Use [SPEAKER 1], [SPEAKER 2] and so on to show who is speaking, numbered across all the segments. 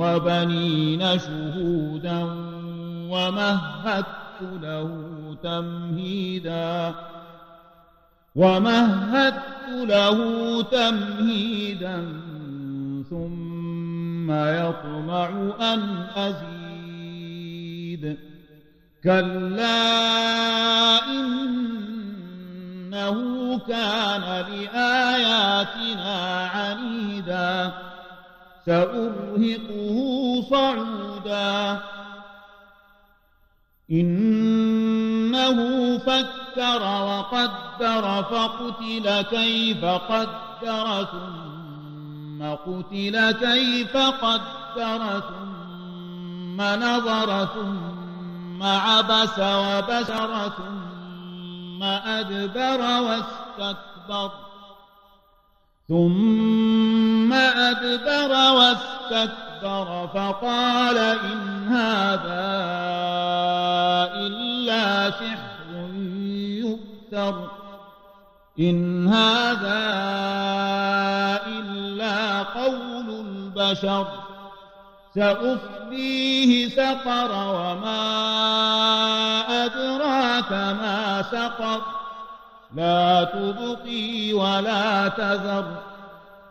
[SPEAKER 1] وبنين شهودا ومهدت له تمهيدا ومهدت له تمهيدا ثم يطمع أن أزيد كلا إنه كان لآياتنا عنيدا سأرهقه صعودا. إنه فكر وقدر فقتل كيف قدر ثم قتل كيف قدر ثم نظر ثم عبس وبشر ثم أدبر واستكبر ثم أدبر واستكبر فقال إن هذا إلا سحر يؤثر إن هذا إلا قول البشر. سأصليه سقر وما أدراك ما سقر. لا تبقي ولا تذر.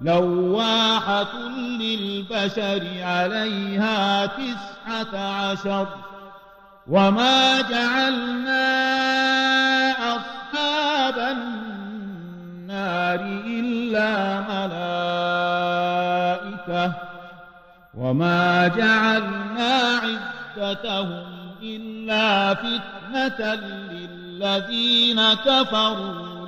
[SPEAKER 1] لواحة للبشر عليها تسعة عشر وما جعلنا أصحاب النار إلا ملائكة وما جعلنا عدتهم إلا فتنة للذين كفروا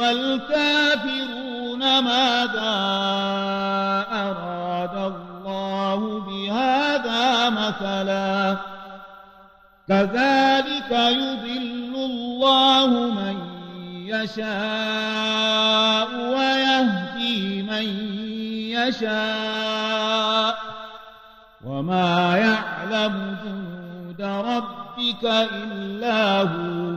[SPEAKER 1] والكافرون ماذا أراد الله بهذا مثلا؟ كذلك يضل الله من يشاء ويهدي من يشاء. وما يعلم جنود ربك إلا هو.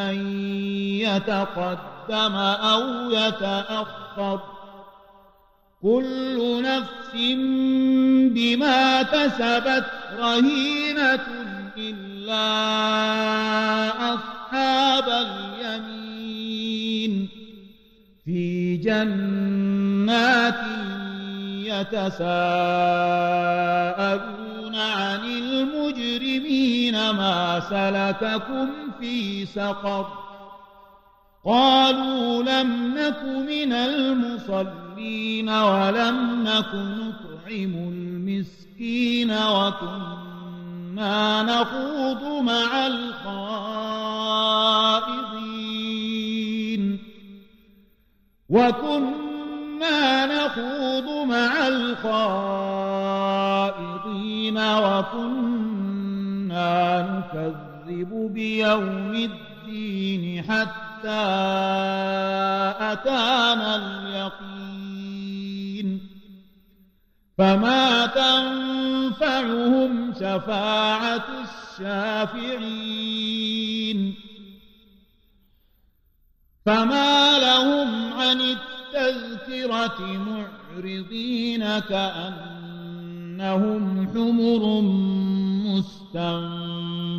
[SPEAKER 1] أن يتقدم أو يتأخر كل نفس بما كسبت رهينة إلا أصحاب اليمين في جنات يتساءلون عن المجرمين ما سلككم في سقر قالوا لم نك من المصلين ولم نك نطعم المسكين وكنا نخوض مع الخائضين وكنا نخوض مع الخائضين وكنا نكذب بيوم الدين حتى أتانا اليقين. فما تنفعهم شفاعة الشافعين. فما لهم عن التذكرة معرضين كأنهم حمر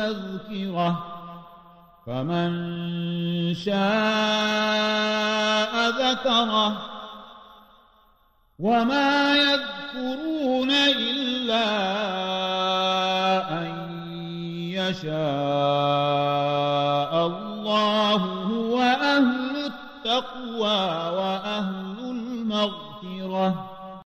[SPEAKER 1] تذكرة فمن شاء ذكره وما يذكرون إلا أن يشاء.